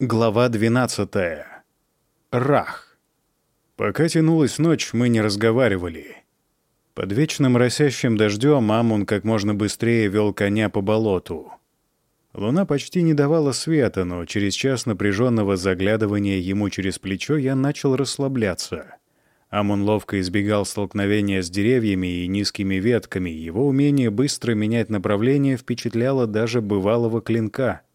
Глава 12. Рах. Пока тянулась ночь, мы не разговаривали. Под вечным росящим дождем Амун как можно быстрее вел коня по болоту. Луна почти не давала света, но через час напряженного заглядывания ему через плечо я начал расслабляться. Амун ловко избегал столкновения с деревьями и низкими ветками. Его умение быстро менять направление впечатляло даже бывалого клинка —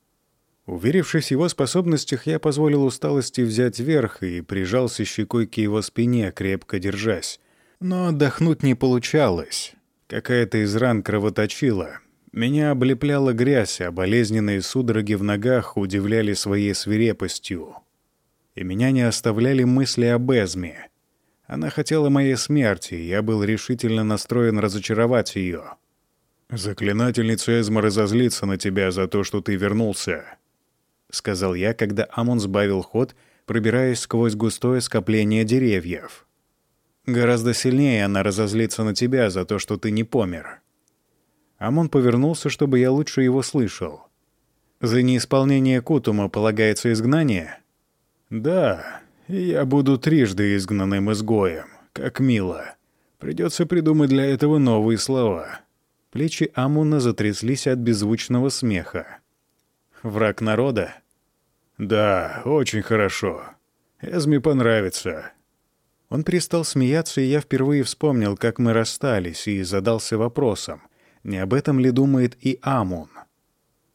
Уверившись в его способностях, я позволил усталости взять верх и прижался щекой к его спине, крепко держась. Но отдохнуть не получалось. Какая-то из ран кровоточила. Меня облепляла грязь, а болезненные судороги в ногах удивляли своей свирепостью. И меня не оставляли мысли об Эзме. Она хотела моей смерти, и я был решительно настроен разочаровать ее. «Заклинательница Эзма разозлится на тебя за то, что ты вернулся», — сказал я, когда Амон сбавил ход, пробираясь сквозь густое скопление деревьев. «Гораздо сильнее она разозлится на тебя за то, что ты не помер». Амон повернулся, чтобы я лучше его слышал. «За неисполнение Кутума полагается изгнание?» «Да, я буду трижды изгнанным изгоем, как мило. Придется придумать для этого новые слова». Плечи Амуна затряслись от беззвучного смеха. «Враг народа?» «Да, очень хорошо. Эзми понравится». Он перестал смеяться, и я впервые вспомнил, как мы расстались, и задался вопросом, не об этом ли думает и Амун.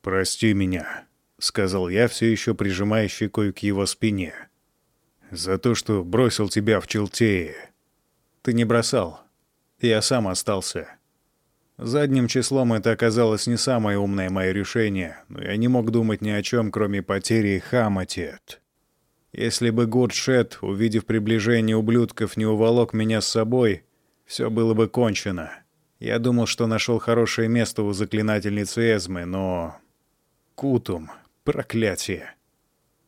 «Прости меня», — сказал я, все еще прижимая щекой к его спине. «За то, что бросил тебя в Челтее». «Ты не бросал. Я сам остался». Задним числом это оказалось не самое умное мое решение, но я не мог думать ни о чем, кроме потери Хаматет. Если бы Гурдшет, увидев приближение ублюдков, не уволок меня с собой, все было бы кончено. Я думал, что нашел хорошее место у заклинательницы Эзмы, но... Кутум. Проклятие.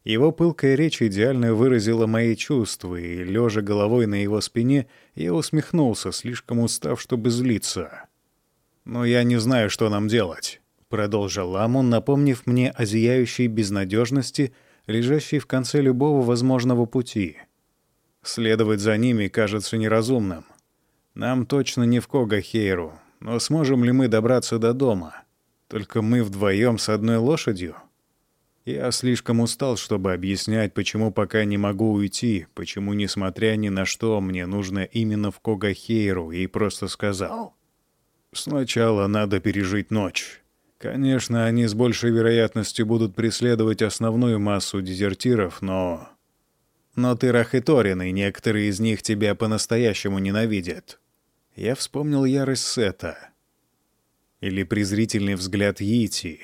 Его пылкая речь идеально выразила мои чувства, и, лежа головой на его спине, я усмехнулся, слишком устав, чтобы злиться. «Но я не знаю, что нам делать», — продолжил Ламон, напомнив мне о зияющей безнадежности, лежащей в конце любого возможного пути. Следовать за ними кажется неразумным. Нам точно не в Когахейру, но сможем ли мы добраться до дома? Только мы вдвоем с одной лошадью? Я слишком устал, чтобы объяснять, почему пока не могу уйти, почему, несмотря ни на что, мне нужно именно в Когахейру, и просто сказал. Сначала надо пережить ночь. Конечно, они с большей вероятностью будут преследовать основную массу дезертиров, но... Но ты Рахиторин, и некоторые из них тебя по-настоящему ненавидят. Я вспомнил ярость Сета. Или презрительный взгляд Йити.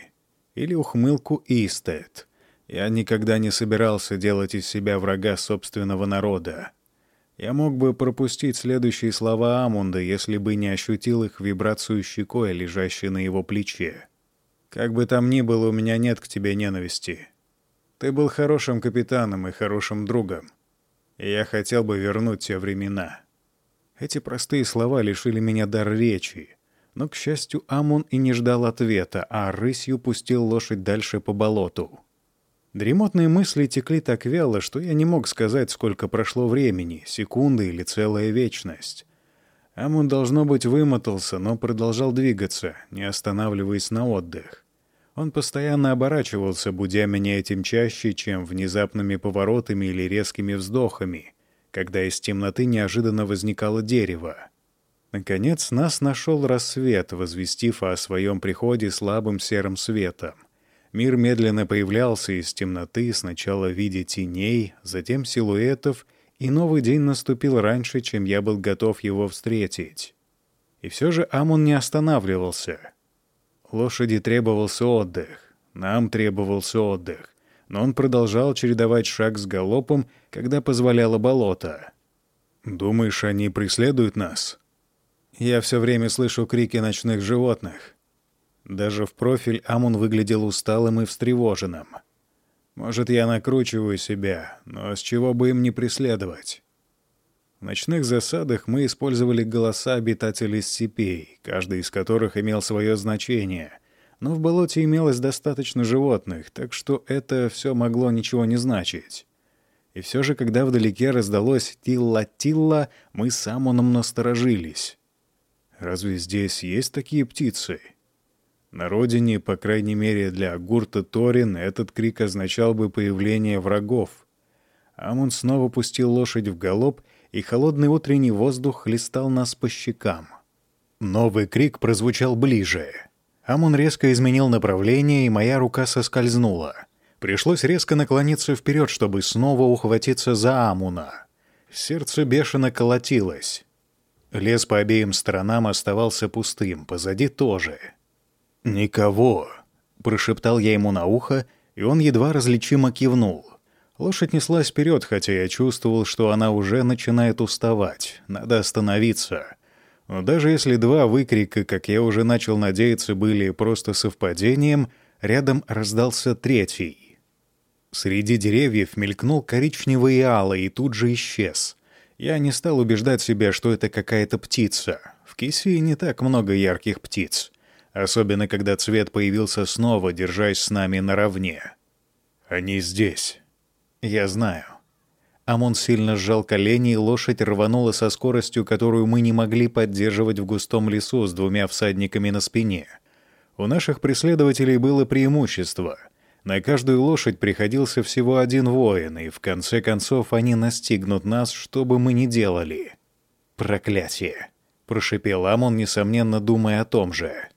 Или ухмылку Истет. Я никогда не собирался делать из себя врага собственного народа. Я мог бы пропустить следующие слова Амунда, если бы не ощутил их вибрацию щекой, лежащей на его плече. «Как бы там ни было, у меня нет к тебе ненависти. Ты был хорошим капитаном и хорошим другом. И я хотел бы вернуть те времена». Эти простые слова лишили меня дар речи. Но, к счастью, Амун и не ждал ответа, а рысью пустил лошадь дальше по болоту. Дремотные мысли текли так вяло, что я не мог сказать, сколько прошло времени, секунды или целая вечность. Амун, должно быть, вымотался, но продолжал двигаться, не останавливаясь на отдых. Он постоянно оборачивался, будя меня этим чаще, чем внезапными поворотами или резкими вздохами, когда из темноты неожиданно возникало дерево. Наконец нас нашел рассвет, возвестив о своем приходе слабым серым светом. Мир медленно появлялся из темноты, сначала в виде теней, затем силуэтов, и новый день наступил раньше, чем я был готов его встретить. И все же Амон не останавливался. Лошади требовался отдых, нам требовался отдых, но он продолжал чередовать шаг с галопом, когда позволяло болото. «Думаешь, они преследуют нас?» «Я все время слышу крики ночных животных. Даже в профиль Амун выглядел усталым и встревоженным. Может, я накручиваю себя, но с чего бы им не преследовать? В ночных засадах мы использовали голоса обитателей степей, каждый из которых имел свое значение, но в болоте имелось достаточно животных, так что это все могло ничего не значить. И все же, когда вдалеке раздалось «тилла-тилла», мы с Амоном насторожились. Разве здесь есть такие птицы? На родине, по крайней мере для Гурта Торин, этот крик означал бы появление врагов. Амон снова пустил лошадь в галоп, и холодный утренний воздух хлестал нас по щекам. Новый крик прозвучал ближе. Амон резко изменил направление, и моя рука соскользнула. Пришлось резко наклониться вперед, чтобы снова ухватиться за Амуна. Сердце бешено колотилось. Лес по обеим сторонам оставался пустым, позади тоже. «Никого», — прошептал я ему на ухо, и он едва различимо кивнул. Лошадь неслась вперед, хотя я чувствовал, что она уже начинает уставать. Надо остановиться. Но даже если два выкрика, как я уже начал надеяться, были просто совпадением, рядом раздался третий. Среди деревьев мелькнул коричневый алый и тут же исчез. Я не стал убеждать себя, что это какая-то птица. В Кисии не так много ярких птиц. Особенно, когда цвет появился снова, держась с нами наравне. «Они здесь». «Я знаю». Амон сильно сжал колени, и лошадь рванула со скоростью, которую мы не могли поддерживать в густом лесу с двумя всадниками на спине. У наших преследователей было преимущество. На каждую лошадь приходился всего один воин, и в конце концов они настигнут нас, что бы мы ни делали. «Проклятие!» — прошипел Амон, несомненно думая о том же.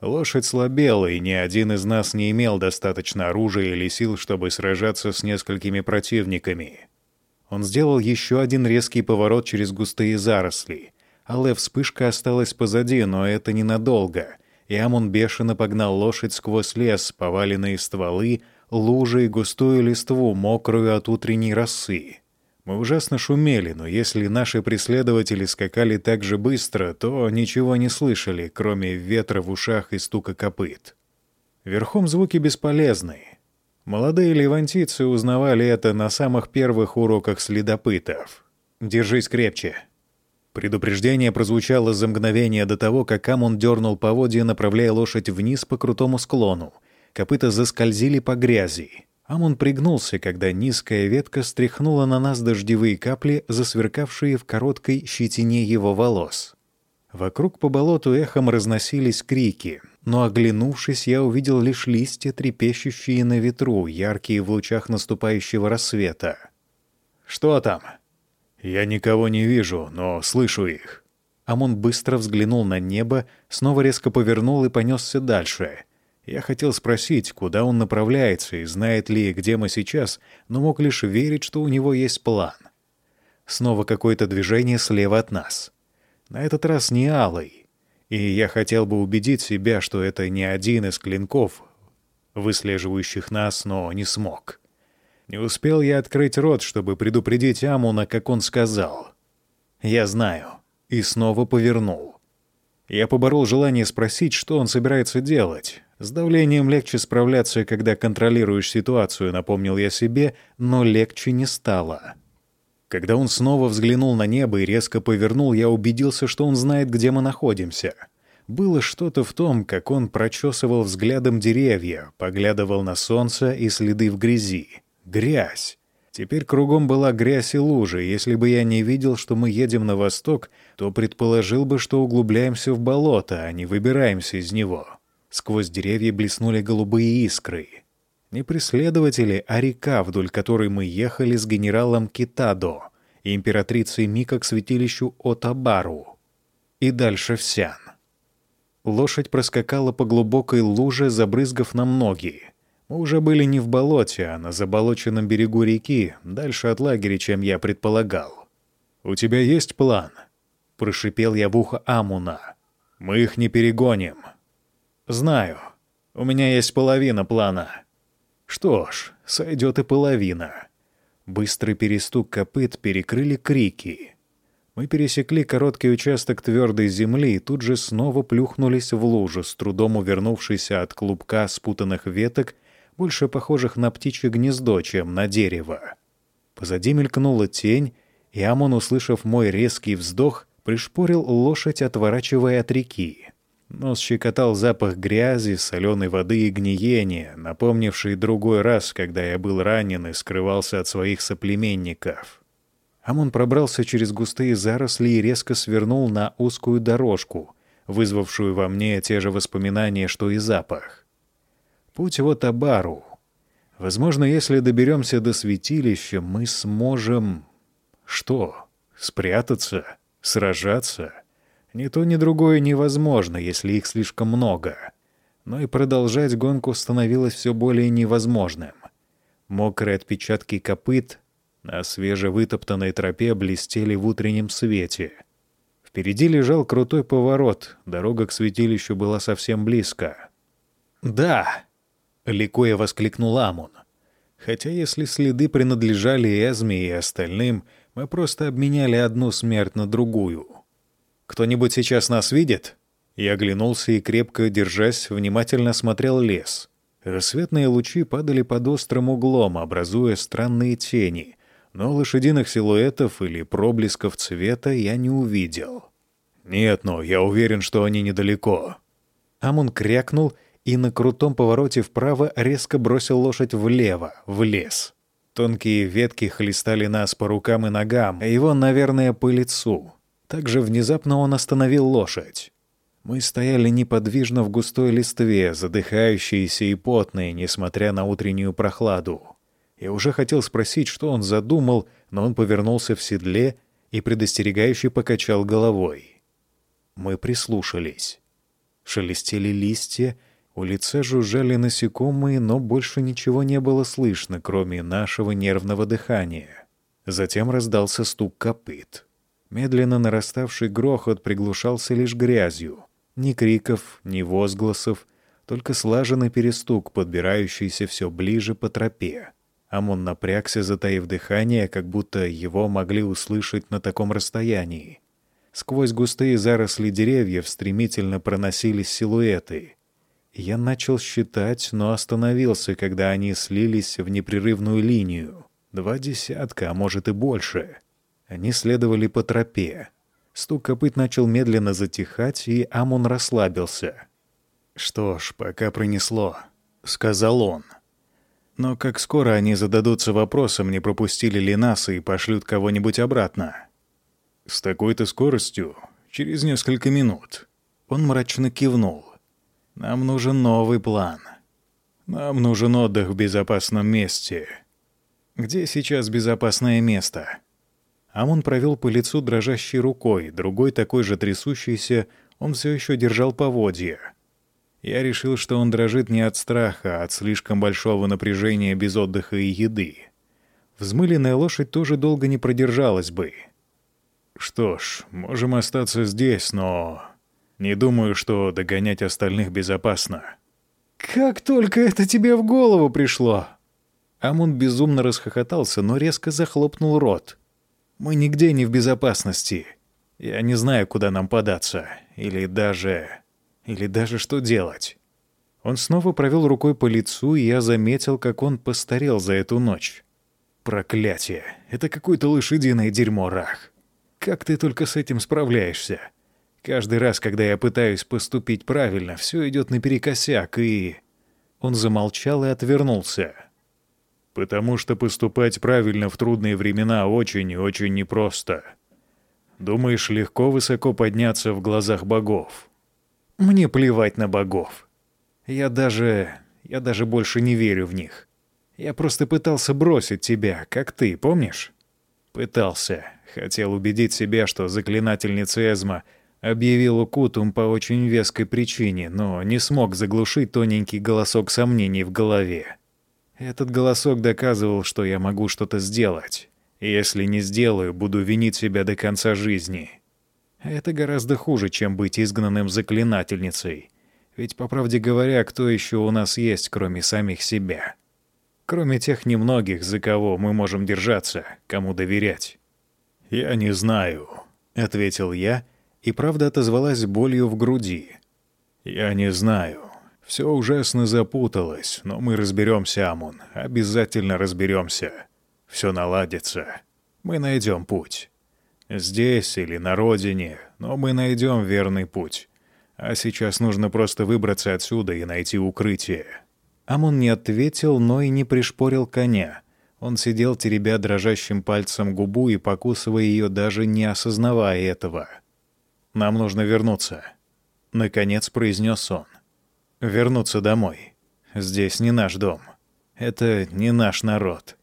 Лошадь слабела, и ни один из нас не имел достаточно оружия или сил, чтобы сражаться с несколькими противниками. Он сделал еще один резкий поворот через густые заросли. Алая вспышка осталась позади, но это ненадолго. И Амон бешено погнал лошадь сквозь лес, поваленные стволы, лужи и густую листву, мокрую от утренней росы. Мы ужасно шумели, но если наши преследователи скакали так же быстро, то ничего не слышали, кроме ветра в ушах и стука копыт. Верхом звуки бесполезны. Молодые левантийцы узнавали это на самых первых уроках следопытов. «Держись крепче». Предупреждение прозвучало за мгновение до того, как Амон дернул поводья, направляя лошадь вниз по крутому склону. Копыта заскользили по грязи. Амон пригнулся, когда низкая ветка стряхнула на нас дождевые капли, засверкавшие в короткой щетине его волос. Вокруг по болоту эхом разносились крики, но, оглянувшись, я увидел лишь листья, трепещущие на ветру, яркие в лучах наступающего рассвета. «Что там?» «Я никого не вижу, но слышу их». Амон быстро взглянул на небо, снова резко повернул и понесся дальше. Я хотел спросить, куда он направляется и знает ли, где мы сейчас, но мог лишь верить, что у него есть план. Снова какое-то движение слева от нас. На этот раз не алый, и я хотел бы убедить себя, что это не один из клинков, выслеживающих нас, но не смог. Не успел я открыть рот, чтобы предупредить Амуна, как он сказал. «Я знаю». И снова повернул. Я поборол желание спросить, что он собирается делать. С давлением легче справляться, когда контролируешь ситуацию, напомнил я себе, но легче не стало. Когда он снова взглянул на небо и резко повернул, я убедился, что он знает, где мы находимся. Было что-то в том, как он прочесывал взглядом деревья, поглядывал на солнце и следы в грязи. Грязь. Теперь кругом была грязь и лужи. Если бы я не видел, что мы едем на восток, то предположил бы, что углубляемся в болото, а не выбираемся из него. Сквозь деревья блеснули голубые искры. Не преследователи, а река, вдоль которой мы ехали с генералом Китадо и императрицей Мика к святилищу Отабару. И дальше в Сян. Лошадь проскакала по глубокой луже, забрызгав нам ноги. Мы уже были не в болоте, а на заболоченном берегу реки, дальше от лагеря, чем я предполагал. «У тебя есть план?» — прошипел я в ухо Амуна. «Мы их не перегоним». «Знаю. У меня есть половина плана», что ж, сойдет и половина. Быстрый перестук копыт перекрыли крики. Мы пересекли короткий участок твердой земли и тут же снова плюхнулись в лужу, с трудом увернувшись от клубка спутанных веток, больше похожих на птичье гнездо, чем на дерево. Позади мелькнула тень, и Амон, услышав мой резкий вздох, пришпорил лошадь, отворачивая от реки. Нос щекотал запах грязи, соленой воды и гниения, напомнивший другой раз, когда я был ранен и скрывался от своих соплеменников. Амон пробрался через густые заросли и резко свернул на узкую дорожку, вызвавшую во мне те же воспоминания, что и запах. Путь вот Абару. Возможно, если доберемся до святилища, мы сможем... Что? Спрятаться? Сражаться? Ни то, ни другое невозможно, если их слишком много. Но и продолжать гонку становилось все более невозможным. Мокрые отпечатки копыт на свежевытоптанной тропе блестели в утреннем свете. Впереди лежал крутой поворот, дорога к святилищу была совсем близко. «Да!» — ликуя воскликнул Амон. Хотя если следы принадлежали Эзме и остальным, мы просто обменяли одну смерть на другую — «Кто-нибудь сейчас нас видит?» Я оглянулся и, крепко держась, внимательно смотрел лес. Рассветные лучи падали под острым углом, образуя странные тени, но лошадиных силуэтов или проблесков цвета я не увидел. «Нет, но я уверен, что они недалеко». Амун крякнул и на крутом повороте вправо резко бросил лошадь влево, в лес. Тонкие ветки хлестали нас по рукам и ногам, а его, наверное, по лицу. Также внезапно он остановил лошадь. Мы стояли неподвижно в густой листве, задыхающиеся и потные, несмотря на утреннюю прохладу. Я уже хотел спросить, что он задумал, но он повернулся в седле и предостерегающе покачал головой. Мы прислушались. Шелестели листья, у лица жужжали насекомые, но больше ничего не было слышно, кроме нашего нервного дыхания. Затем раздался стук копыт. Медленно нараставший грохот приглушался лишь грязью. Ни криков, ни возгласов, только слаженный перестук, подбирающийся все ближе по тропе. Амон напрягся, затаив дыхание, как будто его могли услышать на таком расстоянии. Сквозь густые заросли деревьев стремительно проносились силуэты. Я начал считать, но остановился, когда они слились в непрерывную линию. Два десятка, а может и больше — они следовали по тропе. Стук копыт начал медленно затихать, и Амон расслабился. «Что ж, пока пронесло», — сказал он. «Но как скоро они зададутся вопросом, не пропустили ли нас и пошлют кого-нибудь обратно?» «С такой-то скоростью? Через несколько минут». Он мрачно кивнул. «Нам нужен новый план. Нам нужен отдых в безопасном месте». «Где сейчас безопасное место?» Амон провел по лицу дрожащей рукой, другой такой же трясущийся, он все еще держал поводья. Я решил, что он дрожит не от страха, а от слишком большого напряжения без отдыха и еды. Взмыленная лошадь тоже долго не продержалась бы. Что ж, можем остаться здесь, но... Не думаю, что догонять остальных безопасно. «Как только это тебе в голову пришло!» Амон безумно расхохотался, но резко захлопнул рот. Мы нигде не в безопасности. Я не знаю, куда нам податься. Или даже... Или даже что делать. Он снова провел рукой по лицу, и я заметил, как он постарел за эту ночь. Проклятие! Это какое-то лошадиное дерьмо, Рах. Как ты только с этим справляешься? Каждый раз, когда я пытаюсь поступить правильно, все идет наперекосяк, и... Он замолчал и отвернулся. Потому что поступать правильно в трудные времена очень и очень непросто. Думаешь, легко высоко подняться в глазах богов? Мне плевать на богов. Я даже... я даже больше не верю в них. Я просто пытался бросить тебя, как ты, помнишь? Пытался. Хотел убедить себя, что заклинательница Эзма объявила Кутум по очень веской причине, но не смог заглушить тоненький голосок сомнений в голове. Этот голосок доказывал, что я могу что-то сделать. Если не сделаю, буду винить себя до конца жизни. Это гораздо хуже, чем быть изгнанным заклинательницей. Ведь, по правде говоря, кто еще у нас есть, кроме самих себя? Кроме тех немногих, за кого мы можем держаться, кому доверять. «Я не знаю», — ответил я, и правда отозвалась болью в груди. «Я не знаю. Все ужасно запуталось, но мы разберемся, Амун. Обязательно разберемся. Все наладится. Мы найдем путь. Здесь или на родине, но мы найдем верный путь. А сейчас нужно просто выбраться отсюда и найти укрытие». Амон не ответил, но и не пришпорил коня. Он сидел, теребя дрожащим пальцем губу и покусывая ее, даже не осознавая этого. «Нам нужно вернуться», — наконец произнес он. «Вернуться домой. Здесь не наш дом. Это не наш народ.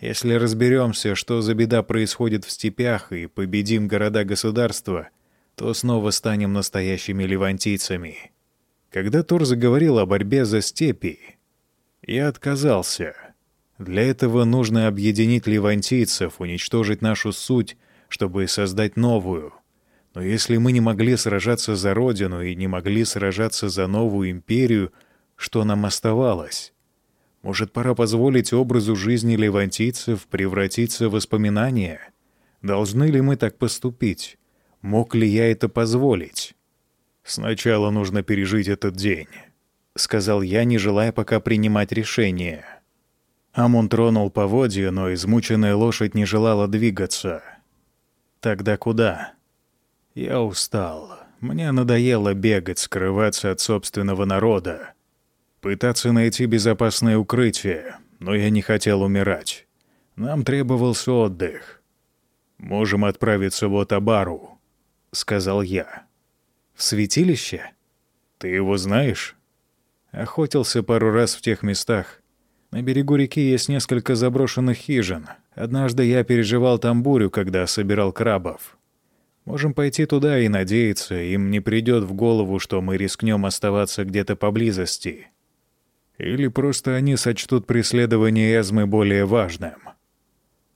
Если разберемся, что за беда происходит в степях, и победим города-государства, то снова станем настоящими левантийцами. Когда Тор заговорил о борьбе за степи, я отказался. Для этого нужно объединить левантийцев, уничтожить нашу суть, чтобы создать новую. Но если мы не могли сражаться за Родину и не могли сражаться за новую империю, что нам оставалось? Может, пора позволить образу жизни левантийцев превратиться в воспоминания? Должны ли мы так поступить? Мог ли я это позволить? Сначала нужно пережить этот день, — сказал я, не желая пока принимать решение. Амон тронул поводья, но измученная лошадь не желала двигаться. Тогда куда? Я устал. Мне надоело бегать, скрываться от собственного народа пытаться найти безопасное укрытие, но я не хотел умирать. Нам требовался отдых. «Можем отправиться в Отабару», — сказал я. «В святилище? Ты его знаешь?» Охотился пару раз в тех местах. На берегу реки есть несколько заброшенных хижин. Однажды я переживал там бурю, когда собирал крабов. Можем пойти туда и надеяться, им не придет в голову, что мы рискнем оставаться где-то поблизости. Или просто они сочтут преследование Эзмы более важным.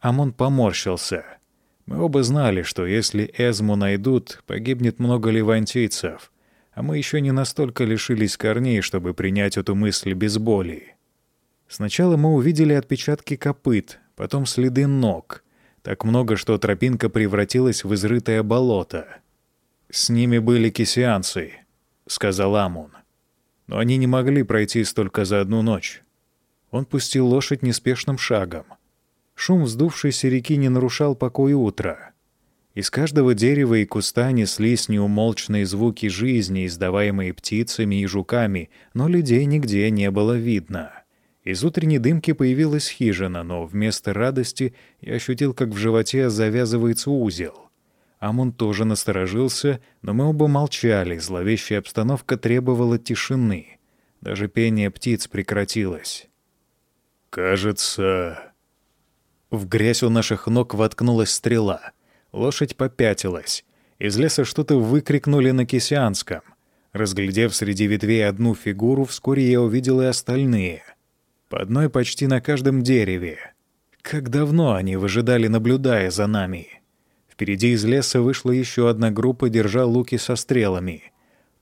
Амон поморщился. Мы оба знали, что если Эзму найдут, погибнет много левантийцев, а мы еще не настолько лишились корней, чтобы принять эту мысль без боли. Сначала мы увидели отпечатки копыт, потом следы ног. Так много, что тропинка превратилась в изрытое болото. «С ними были кисианцы», — сказал Амун но они не могли пройти столько за одну ночь. Он пустил лошадь неспешным шагом. Шум вздувшейся реки не нарушал покой утра. Из каждого дерева и куста неслись неумолчные звуки жизни, издаваемые птицами и жуками, но людей нигде не было видно. Из утренней дымки появилась хижина, но вместо радости я ощутил, как в животе завязывается узел. Амон тоже насторожился, но мы оба молчали, зловещая обстановка требовала тишины. Даже пение птиц прекратилось. «Кажется...» В грязь у наших ног воткнулась стрела. Лошадь попятилась. Из леса что-то выкрикнули на кисианском. Разглядев среди ветвей одну фигуру, вскоре я увидел и остальные. По одной почти на каждом дереве. Как давно они выжидали, наблюдая за нами. Впереди из леса вышла еще одна группа, держа луки со стрелами.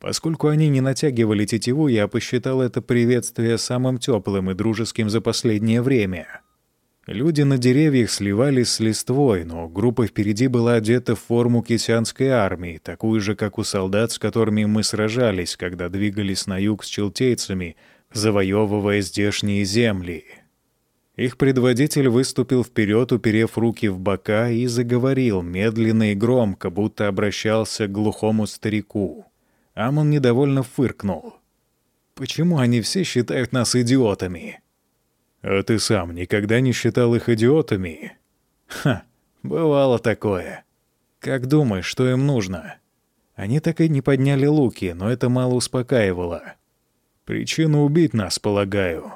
Поскольку они не натягивали тетиву, я посчитал это приветствие самым теплым и дружеским за последнее время. Люди на деревьях сливались с листвой, но группа впереди была одета в форму кисянской армии, такую же, как у солдат, с которыми мы сражались, когда двигались на юг с челтейцами, завоевывая здешние земли. Их предводитель выступил вперед, уперев руки в бока, и заговорил медленно и громко, будто обращался к глухому старику. Амон недовольно фыркнул. «Почему они все считают нас идиотами?» «А ты сам никогда не считал их идиотами?» «Ха, бывало такое. Как думаешь, что им нужно?» Они так и не подняли луки, но это мало успокаивало. «Причина убить нас, полагаю»,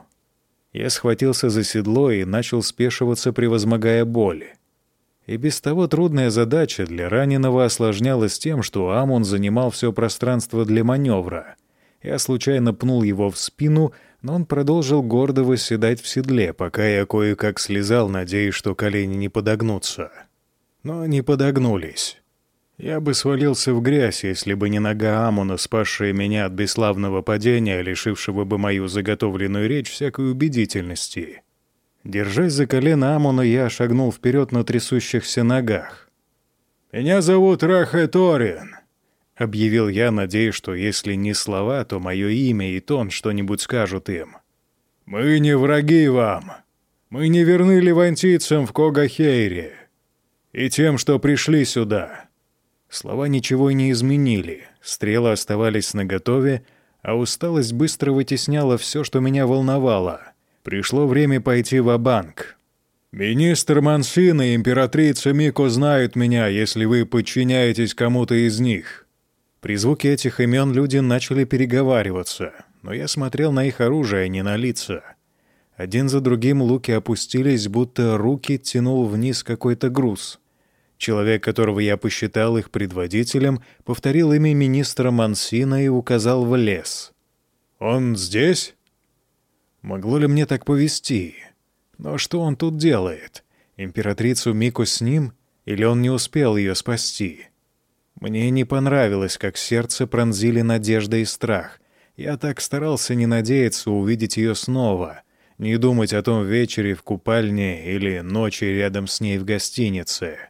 я схватился за седло и начал спешиваться, превозмогая боль. И без того трудная задача для раненого осложнялась тем, что Амон занимал все пространство для маневра. Я случайно пнул его в спину, но он продолжил гордо восседать в седле, пока я кое-как слезал, надеясь, что колени не подогнутся. Но они подогнулись. Я бы свалился в грязь, если бы не нога Амуна, спасшая меня от бесславного падения, лишившего бы мою заготовленную речь всякой убедительности. Держась за колено Амуна, я шагнул вперед на трясущихся ногах. «Меня зовут Рахэ Торин», — объявил я, надеясь, что если не слова, то мое имя и тон что-нибудь скажут им. «Мы не враги вам. Мы не верны левантийцам в Когахейре и тем, что пришли сюда». Слова ничего не изменили, стрелы оставались наготове, а усталость быстро вытесняла все, что меня волновало. Пришло время пойти в банк «Министр Мансина и императрица Мико знают меня, если вы подчиняетесь кому-то из них». При звуке этих имен люди начали переговариваться, но я смотрел на их оружие, а не на лица. Один за другим луки опустились, будто руки тянул вниз какой-то груз. Человек, которого я посчитал их предводителем, повторил имя министра Мансина и указал в лес. «Он здесь?» Могло ли мне так повести? Но что он тут делает? Императрицу Мику с ним? Или он не успел ее спасти? Мне не понравилось, как сердце пронзили надежда и страх. Я так старался не надеяться увидеть ее снова, не думать о том вечере в купальне или ночи рядом с ней в гостинице.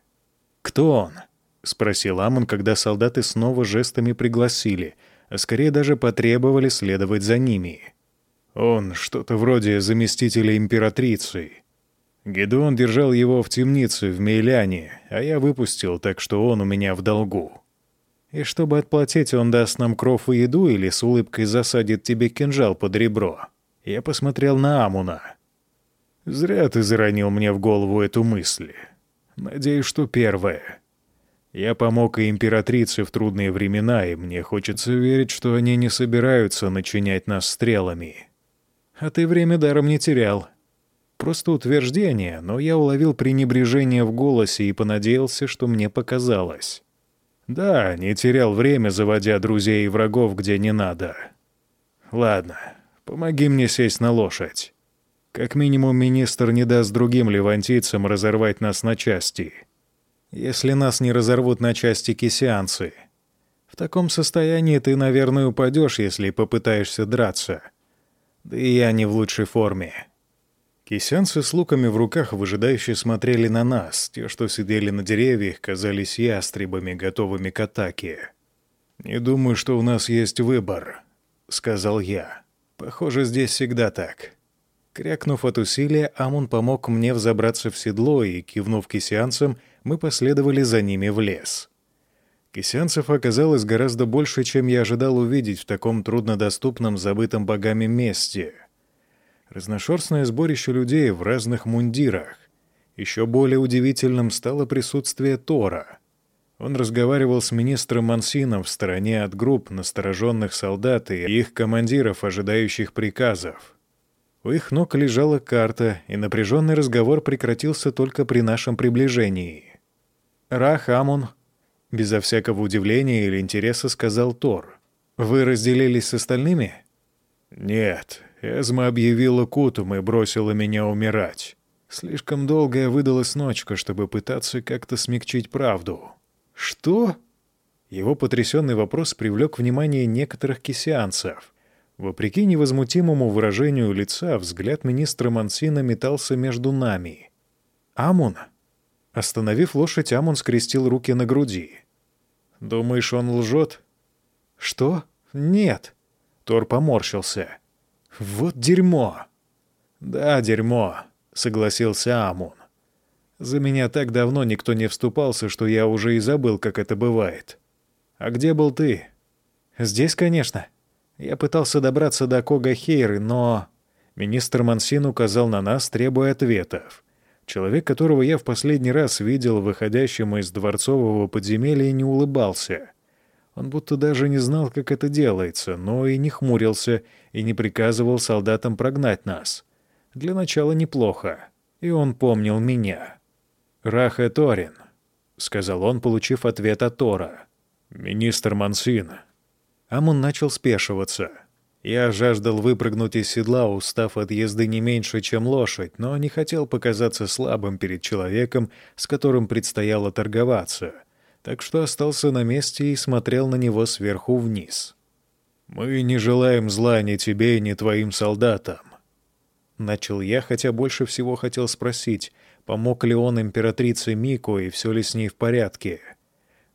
«Кто он?» — спросил Амон, когда солдаты снова жестами пригласили, а скорее даже потребовали следовать за ними. Он что-то вроде заместителя императрицы. Гедеон держал его в темнице в Мейляне, а я выпустил, так что он у меня в долгу. И чтобы отплатить, он даст нам кров и еду или с улыбкой засадит тебе кинжал под ребро. Я посмотрел на Амуна. Зря ты заронил мне в голову эту мысль. Надеюсь, что первое. Я помог и императрице в трудные времена, и мне хочется верить, что они не собираются начинять нас стрелами. А ты время даром не терял. Просто утверждение, но я уловил пренебрежение в голосе и понадеялся, что мне показалось. Да, не терял время, заводя друзей и врагов где не надо. Ладно, помоги мне сесть на лошадь. Как минимум, министр не даст другим левантийцам разорвать нас на части. Если нас не разорвут на части кисианцы. В таком состоянии ты, наверное, упадешь, если попытаешься драться. Да и я не в лучшей форме. Кисянцы с луками в руках выжидающе смотрели на нас. Те, что сидели на деревьях, казались ястребами, готовыми к атаке. «Не думаю, что у нас есть выбор», — сказал я. «Похоже, здесь всегда так». Крякнув от усилия, Амун помог мне взобраться в седло, и, кивнув кисянцам, мы последовали за ними в лес. Кисянцев оказалось гораздо больше, чем я ожидал увидеть в таком труднодоступном, забытом богами месте. Разношерстное сборище людей в разных мундирах. Еще более удивительным стало присутствие Тора. Он разговаривал с министром Мансином в стороне от групп настороженных солдат и их командиров, ожидающих приказов. У их ног лежала карта, и напряженный разговор прекратился только при нашем приближении. Рах Амон Безо всякого удивления или интереса сказал Тор. «Вы разделились с остальными?» «Нет. Эзма объявила Кутум и бросила меня умирать. Слишком долгая выдалась ночка, чтобы пытаться как-то смягчить правду». «Что?» Его потрясенный вопрос привлек внимание некоторых кисианцев. Вопреки невозмутимому выражению лица, взгляд министра Мансина метался между нами. «Амун?» Остановив лошадь, Амон скрестил руки на груди. «Думаешь, он лжет?» «Что? Нет». Тор поморщился. «Вот дерьмо!» «Да, дерьмо», — согласился Амон. «За меня так давно никто не вступался, что я уже и забыл, как это бывает. А где был ты?» «Здесь, конечно. Я пытался добраться до Кога Хейры, но...» Министр Мансин указал на нас, требуя ответов. Человек, которого я в последний раз видел выходящим из дворцового подземелья, не улыбался. Он будто даже не знал, как это делается, но и не хмурился, и не приказывал солдатам прогнать нас. Для начала неплохо. И он помнил меня. «Рахе Торин», — сказал он, получив ответ от Тора. «Министр Мансин». Амун начал спешиваться. Я жаждал выпрыгнуть из седла, устав от езды не меньше, чем лошадь, но не хотел показаться слабым перед человеком, с которым предстояло торговаться, так что остался на месте и смотрел на него сверху вниз. «Мы не желаем зла ни тебе, ни твоим солдатам», — начал я, хотя больше всего хотел спросить, помог ли он императрице Мико и все ли с ней в порядке.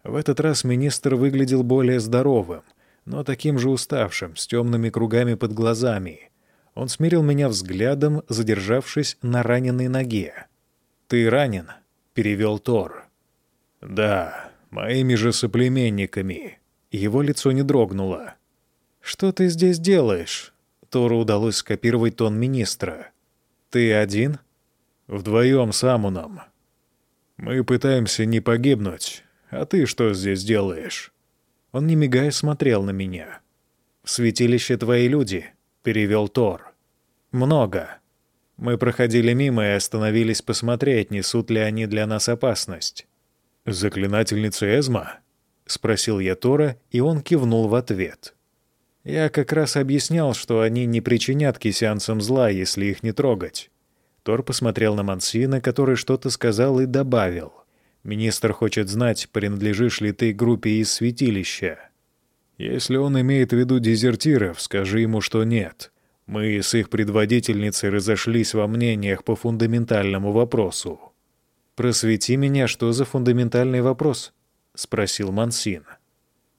В этот раз министр выглядел более здоровым, но таким же уставшим, с темными кругами под глазами. Он смирил меня взглядом, задержавшись на раненой ноге. «Ты ранен?» — перевел Тор. «Да, Моими же соплеменниками. Его лицо не дрогнуло. «Что ты здесь делаешь?» Тору удалось скопировать тон министра. «Ты один?» «Вдвоем с Амуном. Мы пытаемся не погибнуть. А ты что здесь делаешь?» Он, не мигая, смотрел на меня. «В святилище твои люди», — перевел Тор. «Много. Мы проходили мимо и остановились посмотреть, несут ли они для нас опасность». «Заклинательница Эзма?» — спросил я Тора, и он кивнул в ответ. Я как раз объяснял, что они не причинят кисянцам зла, если их не трогать. Тор посмотрел на Мансина, который что-то сказал и добавил. «Министр хочет знать, принадлежишь ли ты группе из святилища. Если он имеет в виду дезертиров, скажи ему, что нет. Мы с их предводительницей разошлись во мнениях по фундаментальному вопросу». «Просвети меня, что за фундаментальный вопрос?» — спросил Мансин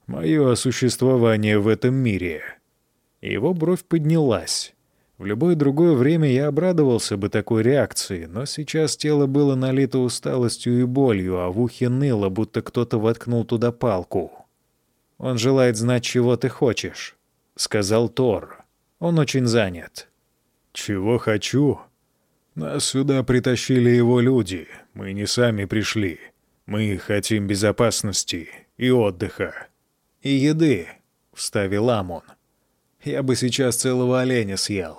мое существование в этом мире». Его бровь поднялась. В любое другое время я обрадовался бы такой реакции, но сейчас тело было налито усталостью и болью, а в ухе ныло, будто кто-то воткнул туда палку. «Он желает знать, чего ты хочешь», — сказал Тор. «Он очень занят». «Чего хочу?» «Нас сюда притащили его люди. Мы не сами пришли. Мы хотим безопасности и отдыха и еды», — вставил Амон. «Я бы сейчас целого оленя съел».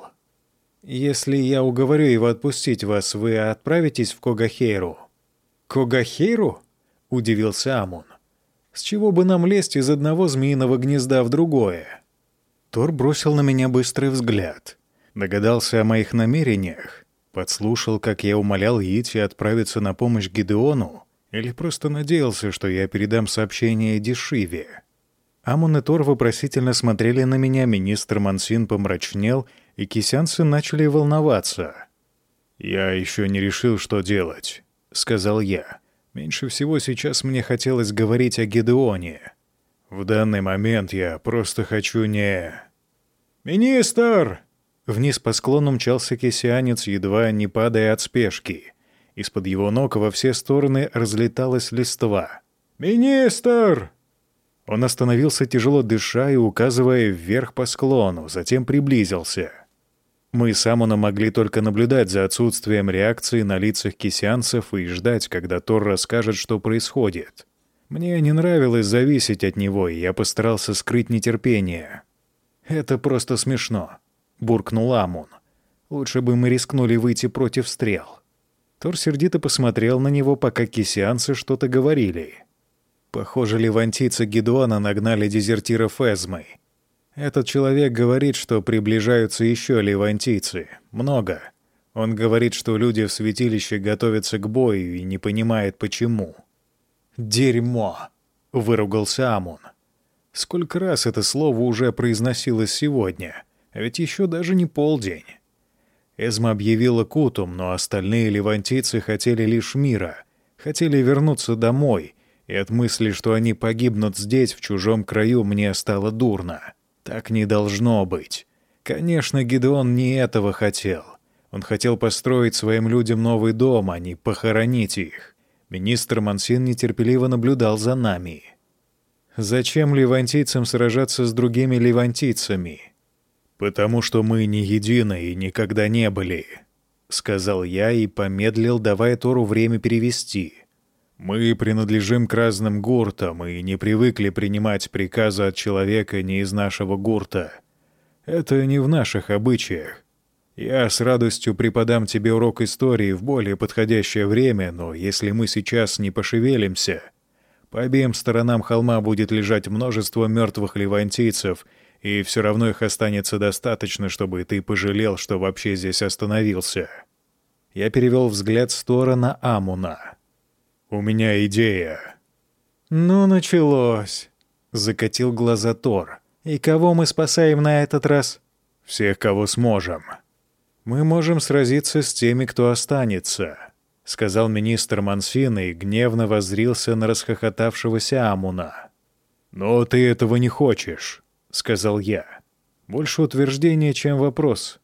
«Если я уговорю его отпустить вас, вы отправитесь в Когахейру?» «Когахейру?» — удивился Амон. «С чего бы нам лезть из одного змеиного гнезда в другое?» Тор бросил на меня быстрый взгляд. Догадался о моих намерениях. Подслушал, как я умолял Йити отправиться на помощь Гидеону, или просто надеялся, что я передам сообщение Дешиве. Амон и Тор вопросительно смотрели на меня, министр Мансин помрачнел, и кисянцы начали волноваться. «Я еще не решил, что делать», — сказал я. «Меньше всего сейчас мне хотелось говорить о Гедеоне. В данный момент я просто хочу не...» «Министр!» Вниз по склону мчался кисянец, едва не падая от спешки. Из-под его ног во все стороны разлеталась листва. «Министр!» Он остановился, тяжело дыша и указывая вверх по склону, затем приблизился. Мы с Амоном могли только наблюдать за отсутствием реакции на лицах кисянцев и ждать, когда Тор расскажет, что происходит. Мне не нравилось зависеть от него, и я постарался скрыть нетерпение. «Это просто смешно», — буркнул Амон. «Лучше бы мы рискнули выйти против стрел». Тор сердито посмотрел на него, пока кисянцы что-то говорили. Похоже, левантийцы Гедуана нагнали дезертиров Эзмы. Этот человек говорит, что приближаются еще левантийцы. Много. Он говорит, что люди в святилище готовятся к бою и не понимает, почему. «Дерьмо!» — выругался Амон. Сколько раз это слово уже произносилось сегодня, ведь еще даже не полдень. Эзма объявила Кутум, но остальные левантийцы хотели лишь мира, хотели вернуться домой — и от мысли, что они погибнут здесь, в чужом краю, мне стало дурно. Так не должно быть. Конечно, Гидеон не этого хотел. Он хотел построить своим людям новый дом, а не похоронить их. Министр Мансин нетерпеливо наблюдал за нами. «Зачем левантийцам сражаться с другими левантийцами?» «Потому что мы не едины и никогда не были», — сказал я и помедлил, давая Тору время перевести. Мы принадлежим к разным гуртам и не привыкли принимать приказы от человека не из нашего гурта. Это не в наших обычаях. Я с радостью преподам тебе урок истории в более подходящее время, но если мы сейчас не пошевелимся, по обеим сторонам холма будет лежать множество мертвых левантийцев, и все равно их останется достаточно, чтобы ты пожалел, что вообще здесь остановился. Я перевел взгляд в сторону Амуна. «У меня идея». «Ну, началось», — закатил глаза Тор. «И кого мы спасаем на этот раз?» «Всех, кого сможем». «Мы можем сразиться с теми, кто останется», — сказал министр Мансин и гневно воззрился на расхохотавшегося Амуна. «Но ты этого не хочешь», — сказал я. «Больше утверждение, чем вопрос.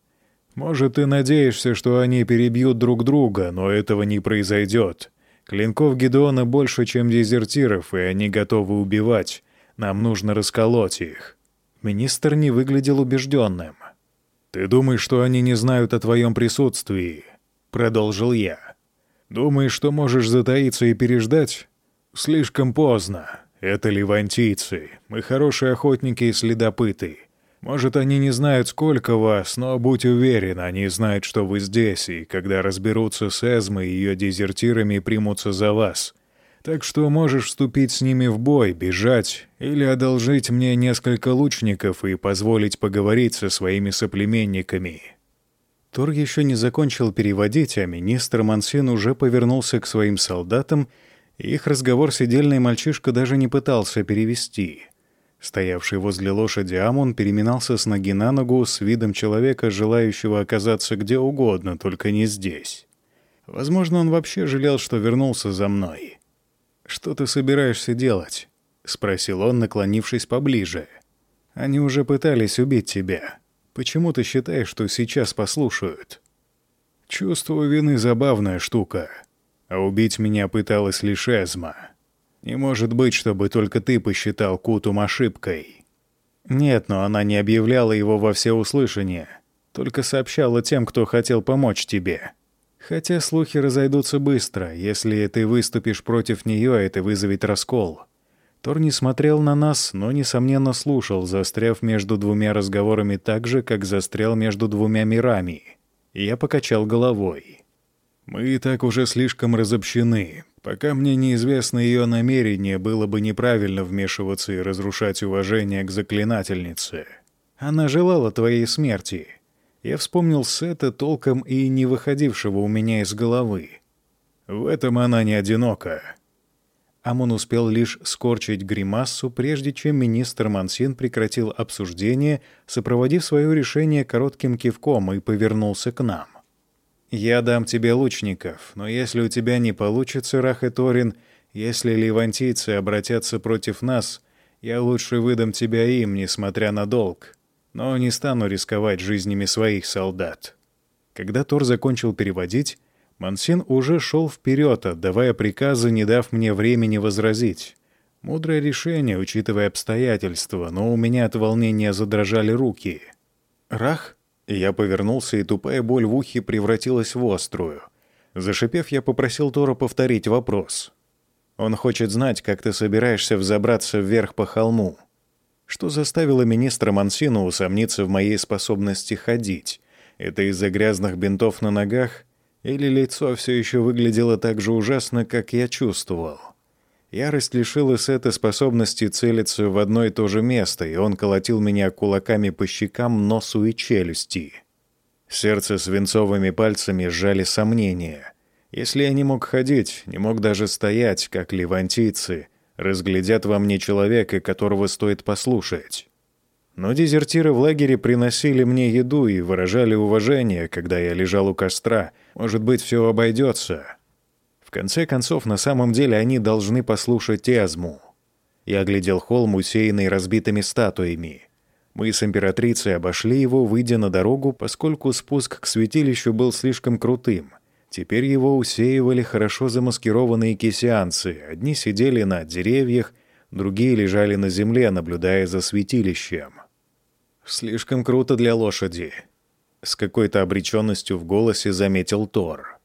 Может, ты надеешься, что они перебьют друг друга, но этого не произойдет. Клинков Гедеона больше, чем дезертиров, и они готовы убивать. Нам нужно расколоть их». Министр не выглядел убежденным. «Ты думаешь, что они не знают о твоем присутствии?» — продолжил я. «Думаешь, что можешь затаиться и переждать? Слишком поздно. Это левантийцы. Мы хорошие охотники и следопыты. Может, они не знают, сколько вас, но будь уверен, они знают, что вы здесь, и когда разберутся с Эзмой и ее дезертирами, примутся за вас. Так что можешь вступить с ними в бой, бежать или одолжить мне несколько лучников и позволить поговорить со своими соплеменниками». Тор еще не закончил переводить, а министр Мансин уже повернулся к своим солдатам, и их разговор сидельный мальчишка даже не пытался перевести. Стоявший возле лошади Амон переминался с ноги на ногу с видом человека, желающего оказаться где угодно, только не здесь. Возможно, он вообще жалел, что вернулся за мной. «Что ты собираешься делать?» — спросил он, наклонившись поближе. «Они уже пытались убить тебя. Почему ты считаешь, что сейчас послушают?» «Чувство вины — забавная штука. А убить меня пыталась лишь Эзма». Не может быть, чтобы только ты посчитал Кутум ошибкой. Нет, но она не объявляла его во всеуслышание, только сообщала тем, кто хотел помочь тебе. Хотя слухи разойдутся быстро, если ты выступишь против нее, это вызовет раскол. Тор не смотрел на нас, но, несомненно, слушал, застряв между двумя разговорами так же, как застрял между двумя мирами. Я покачал головой. «Мы и так уже слишком разобщены. Пока мне неизвестно ее намерение, было бы неправильно вмешиваться и разрушать уважение к заклинательнице. Она желала твоей смерти. Я вспомнил Сета, толком и не выходившего у меня из головы. В этом она не одинока. Амон успел лишь скорчить гримассу, прежде чем министр Мансин прекратил обсуждение, сопроводив свое решение коротким кивком и повернулся к нам. «Я дам тебе лучников, но если у тебя не получится, Рахеторин, если ливантийцы обратятся против нас, я лучше выдам тебя им, несмотря на долг, но не стану рисковать жизнями своих солдат». Когда Тор закончил переводить, Мансин уже шел вперед, отдавая приказы, не дав мне времени возразить. Мудрое решение, учитывая обстоятельства, но у меня от волнения задрожали руки. «Рах?» Я повернулся, и тупая боль в ухе превратилась в острую. Зашипев, я попросил Тора повторить вопрос. Он хочет знать, как ты собираешься взобраться вверх по холму. Что заставило министра Мансину усомниться в моей способности ходить? Это из-за грязных бинтов на ногах? Или лицо все еще выглядело так же ужасно, как я чувствовал? Ярость лишила Сета способности целиться в одно и то же место, и он колотил меня кулаками по щекам, носу и челюсти. Сердце свинцовыми пальцами сжали сомнения. Если я не мог ходить, не мог даже стоять, как левантийцы, разглядят во мне человека, которого стоит послушать. Но дезертиры в лагере приносили мне еду и выражали уважение, когда я лежал у костра. Может быть, все обойдется. В конце концов, на самом деле они должны послушать Эзму. Я оглядел холм, усеянный разбитыми статуями. Мы с императрицей обошли его, выйдя на дорогу, поскольку спуск к святилищу был слишком крутым. Теперь его усеивали хорошо замаскированные кисианцы. Одни сидели на деревьях, другие лежали на земле, наблюдая за святилищем. «Слишком круто для лошади», — с какой-то обреченностью в голосе заметил Тор.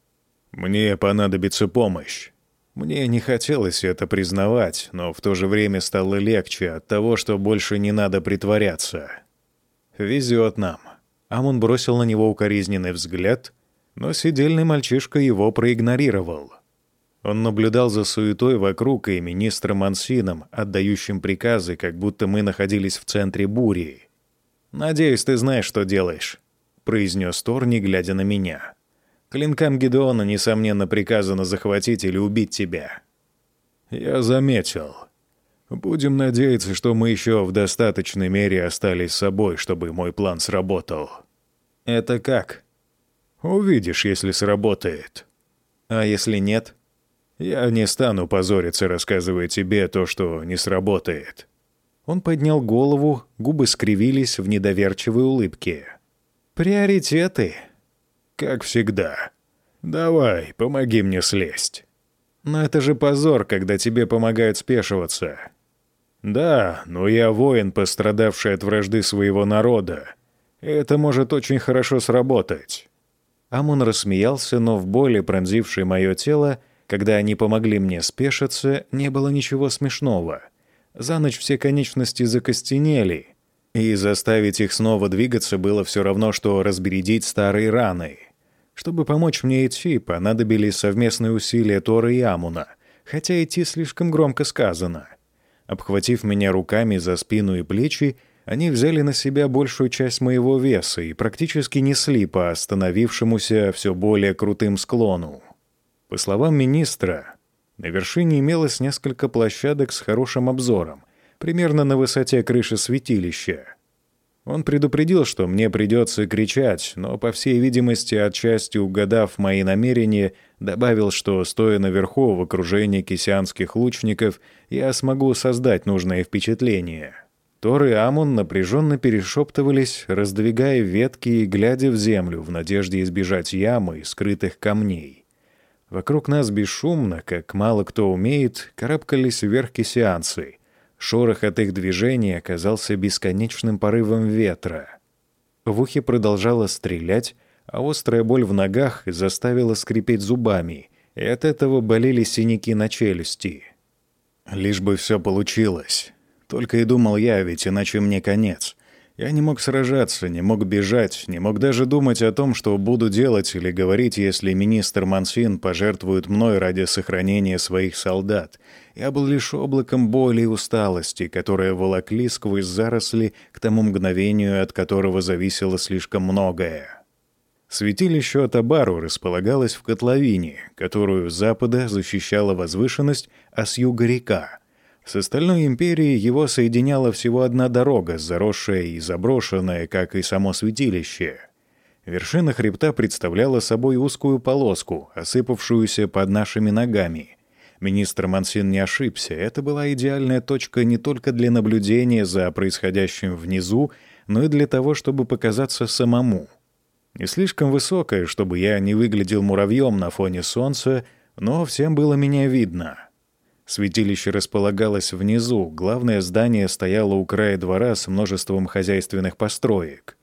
«Мне понадобится помощь». Мне не хотелось это признавать, но в то же время стало легче от того, что больше не надо притворяться. «Везет нам». Амон бросил на него укоризненный взгляд, но сидельный мальчишка его проигнорировал. Он наблюдал за суетой вокруг и министром Мансином, отдающим приказы, как будто мы находились в центре бури. «Надеюсь, ты знаешь, что делаешь», — произнес Тор, не глядя на меня. Клинкам Гедеона, несомненно, приказано захватить или убить тебя. Я заметил. Будем надеяться, что мы еще в достаточной мере остались собой, чтобы мой план сработал. Это как? Увидишь, если сработает. А если нет? Я не стану позориться, рассказывая тебе то, что не сработает. Он поднял голову, губы скривились в недоверчивой улыбке. «Приоритеты», как всегда. Давай, помоги мне слезть». Но это же позор, когда тебе помогают спешиваться. Да, но я воин, пострадавший от вражды своего народа. Это может очень хорошо сработать. Амун рассмеялся, но в боли, пронзившей мое тело, когда они помогли мне спешиться, не было ничего смешного. За ночь все конечности закостенели, и заставить их снова двигаться было все равно, что разбередить старые раны. Чтобы помочь мне идти, понадобились совместные усилия Тора и Амуна, хотя идти слишком громко сказано. Обхватив меня руками за спину и плечи, они взяли на себя большую часть моего веса и практически несли по остановившемуся все более крутым склону. По словам министра, на вершине имелось несколько площадок с хорошим обзором, примерно на высоте крыши святилища. Он предупредил, что мне придется кричать, но, по всей видимости, отчасти угадав мои намерения, добавил, что, стоя наверху в окружении кисянских лучников, я смогу создать нужное впечатление. Тор и Амон напряженно перешептывались, раздвигая ветки и глядя в землю в надежде избежать ямы и скрытых камней. Вокруг нас бесшумно, как мало кто умеет, карабкались вверх кисианцы. Шорох от их движения оказался бесконечным порывом ветра. В ухе продолжало стрелять, а острая боль в ногах заставила скрипеть зубами, и от этого болели синяки на челюсти. Лишь бы все получилось. Только и думал я, ведь иначе мне конец. Я не мог сражаться, не мог бежать, не мог даже думать о том, что буду делать или говорить, если министр Мансин пожертвует мной ради сохранения своих солдат. Я был лишь облаком боли и усталости, которые волокли сквозь заросли к тому мгновению, от которого зависело слишком многое. Святилище Атабару располагалось в котловине, которую с запада защищала возвышенность, а с юга — река — с остальной империей его соединяла всего одна дорога, заросшая и заброшенная, как и само святилище. Вершина хребта представляла собой узкую полоску, осыпавшуюся под нашими ногами. Министр Мансин не ошибся, это была идеальная точка не только для наблюдения за происходящим внизу, но и для того, чтобы показаться самому. Не слишком высокая, чтобы я не выглядел муравьем на фоне солнца, но всем было меня видно — Святилище располагалось внизу, главное здание стояло у края двора с множеством хозяйственных построек.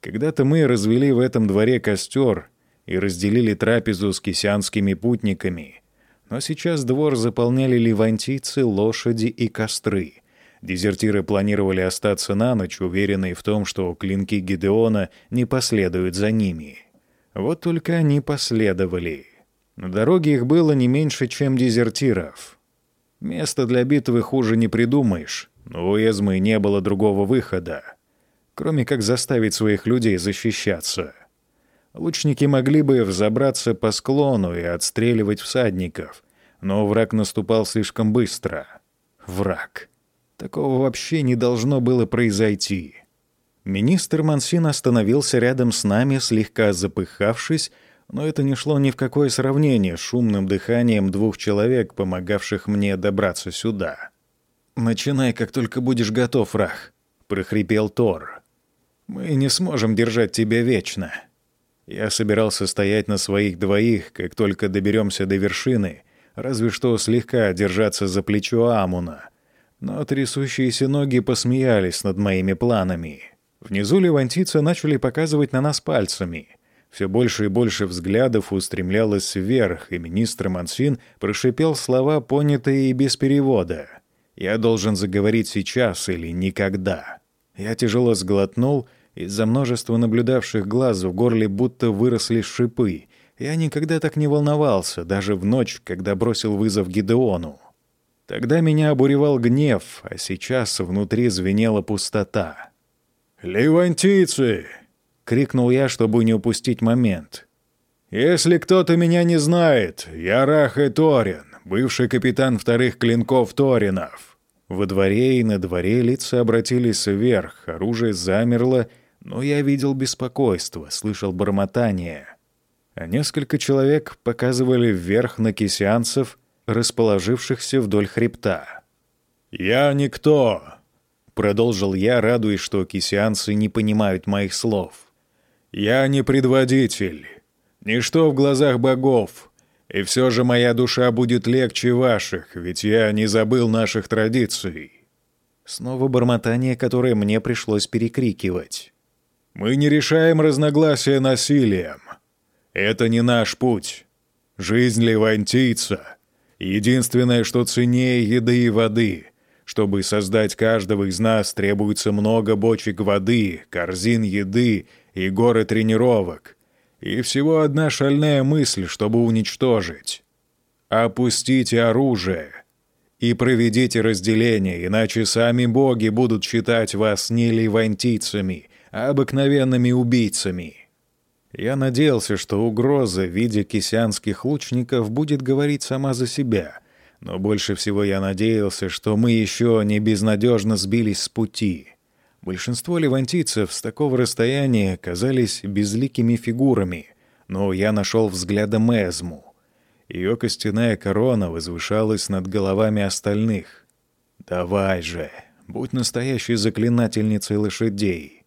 Когда-то мы развели в этом дворе костер и разделили трапезу с кисянскими путниками. Но сейчас двор заполняли ливантийцы, лошади и костры. Дезертиры планировали остаться на ночь, уверенные в том, что клинки Гидеона не последуют за ними. Вот только они последовали. На дороге их было не меньше, чем дезертиров — Место для битвы хуже не придумаешь, но у Эзмы не было другого выхода, кроме как заставить своих людей защищаться. Лучники могли бы взобраться по склону и отстреливать всадников, но враг наступал слишком быстро. Враг. Такого вообще не должно было произойти. Министр Мансин остановился рядом с нами, слегка запыхавшись, но это не шло ни в какое сравнение с шумным дыханием двух человек, помогавших мне добраться сюда. «Начинай, как только будешь готов, Рах», — прохрипел Тор. «Мы не сможем держать тебя вечно». Я собирался стоять на своих двоих, как только доберемся до вершины, разве что слегка держаться за плечо Амуна. Но трясущиеся ноги посмеялись над моими планами. Внизу левантийцы начали показывать на нас пальцами — все больше и больше взглядов устремлялось вверх, и министр Мансин прошипел слова, понятые и без перевода. «Я должен заговорить сейчас или никогда». Я тяжело сглотнул, из-за множества наблюдавших глаз в горле будто выросли шипы. Я никогда так не волновался, даже в ночь, когда бросил вызов Гидеону. Тогда меня обуревал гнев, а сейчас внутри звенела пустота. «Левантийцы!» Крикнул я, чтобы не упустить момент. «Если кто-то меня не знает, я Рахе Торин, бывший капитан вторых клинков Торинов». Во дворе и на дворе лица обратились вверх, оружие замерло, но я видел беспокойство, слышал бормотание. А несколько человек показывали вверх на кисянцев, расположившихся вдоль хребта. «Я никто», — продолжил я, радуясь, что кисянцы не понимают моих слов. «Я не предводитель. Ничто в глазах богов. И все же моя душа будет легче ваших, ведь я не забыл наших традиций». Снова бормотание, которое мне пришлось перекрикивать. «Мы не решаем разногласия насилием. Это не наш путь. Жизнь левантийца — единственное, что ценнее еды и воды. Чтобы создать каждого из нас, требуется много бочек воды, корзин еды и горы тренировок. И всего одна шальная мысль, чтобы уничтожить. Опустите оружие и проведите разделение, иначе сами боги будут считать вас не левантийцами, а обыкновенными убийцами. Я надеялся, что угроза в виде кисянских лучников будет говорить сама за себя, но больше всего я надеялся, что мы еще не безнадежно сбились с пути. Большинство левантийцев с такого расстояния казались безликими фигурами, но я нашел взглядом Эзму. Ее костяная корона возвышалась над головами остальных. «Давай же, будь настоящей заклинательницей лошадей».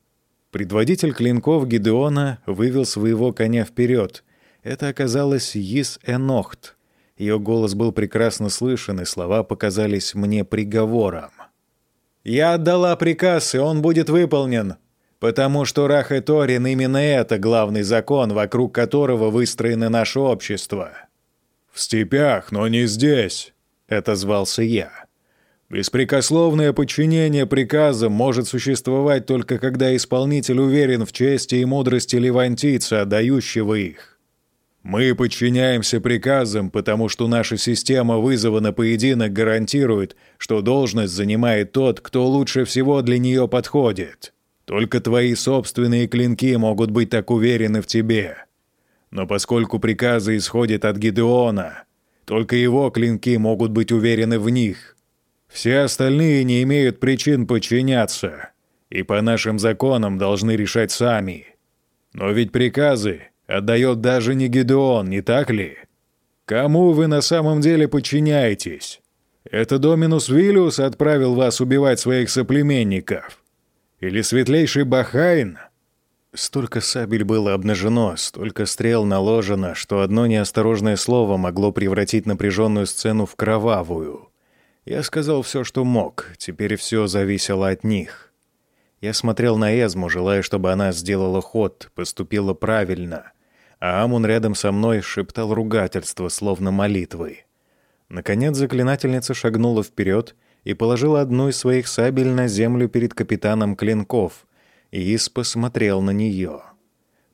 Предводитель клинков Гидеона вывел своего коня вперед. Это оказалась Йис Энохт. Ее голос был прекрасно слышен, и слова показались мне приговором. Я отдала приказ, и он будет выполнен, потому что Рах и Торин именно это главный закон, вокруг которого выстроено наше общество. В степях, но не здесь, это звался я. Беспрекословное подчинение приказам может существовать только когда исполнитель уверен в чести и мудрости левантийца, отдающего их. Мы подчиняемся приказам, потому что наша система вызова на поединок гарантирует, что должность занимает тот, кто лучше всего для нее подходит. Только твои собственные клинки могут быть так уверены в тебе. Но поскольку приказы исходят от Гидеона, только его клинки могут быть уверены в них. Все остальные не имеют причин подчиняться, и по нашим законам должны решать сами. Но ведь приказы отдает даже не Гедеон, не так ли? Кому вы на самом деле подчиняетесь? Это Доминус Виллиус отправил вас убивать своих соплеменников? Или светлейший Бахайн?» Столько сабель было обнажено, столько стрел наложено, что одно неосторожное слово могло превратить напряженную сцену в кровавую. Я сказал все, что мог, теперь все зависело от них. Я смотрел на Эзму, желая, чтобы она сделала ход, поступила правильно а Амун рядом со мной шептал ругательство, словно молитвы. Наконец заклинательница шагнула вперед и положила одну из своих сабель на землю перед капитаном клинков, и Ис посмотрел на нее.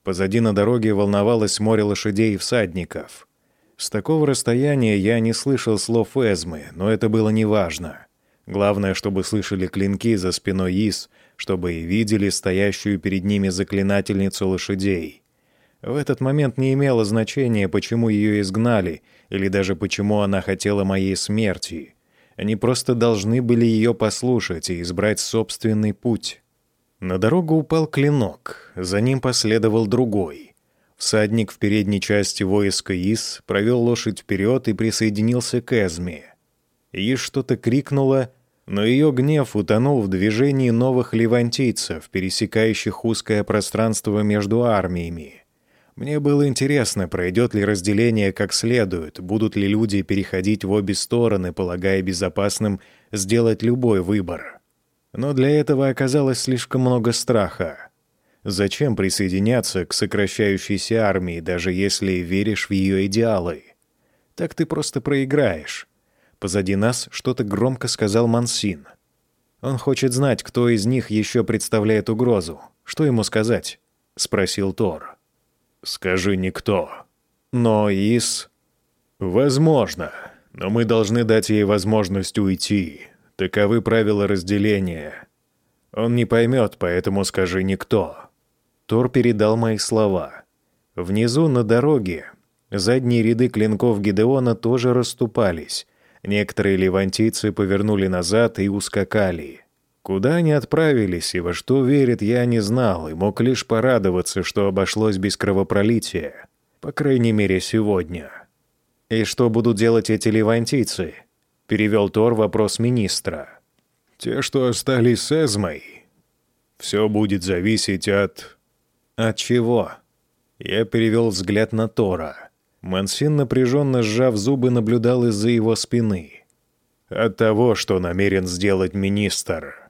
Позади на дороге волновалось море лошадей и всадников. С такого расстояния я не слышал слов Эзмы, но это было неважно. Главное, чтобы слышали клинки за спиной Ис, чтобы и видели стоящую перед ними заклинательницу лошадей. В этот момент не имело значения, почему ее изгнали, или даже почему она хотела моей смерти. Они просто должны были ее послушать и избрать собственный путь. На дорогу упал клинок, за ним последовал другой. Всадник в передней части войска Ис провел лошадь вперед и присоединился к Эзме. Ис что-то крикнула, но ее гнев утонул в движении новых левантийцев, пересекающих узкое пространство между армиями. Мне было интересно, пройдет ли разделение как следует, будут ли люди переходить в обе стороны, полагая безопасным сделать любой выбор. Но для этого оказалось слишком много страха. Зачем присоединяться к сокращающейся армии, даже если веришь в ее идеалы? Так ты просто проиграешь. Позади нас что-то громко сказал Мансин. Он хочет знать, кто из них еще представляет угрозу. Что ему сказать? — спросил Тор. Скажи никто. Но Ис... Возможно, но мы должны дать ей возможность уйти. Таковы правила разделения. Он не поймет, поэтому скажи никто. Тор передал мои слова. Внизу на дороге задние ряды клинков Гидеона тоже расступались. Некоторые левантийцы повернули назад и ускакали. Куда они отправились и во что верят, я не знал и мог лишь порадоваться, что обошлось без кровопролития. По крайней мере, сегодня. «И что будут делать эти левантийцы?» — перевел Тор вопрос министра. «Те, что остались с Эзмой. Все будет зависеть от...» «От чего?» Я перевел взгляд на Тора. Мансин, напряженно сжав зубы, наблюдал из-за его спины. «От того, что намерен сделать министр»,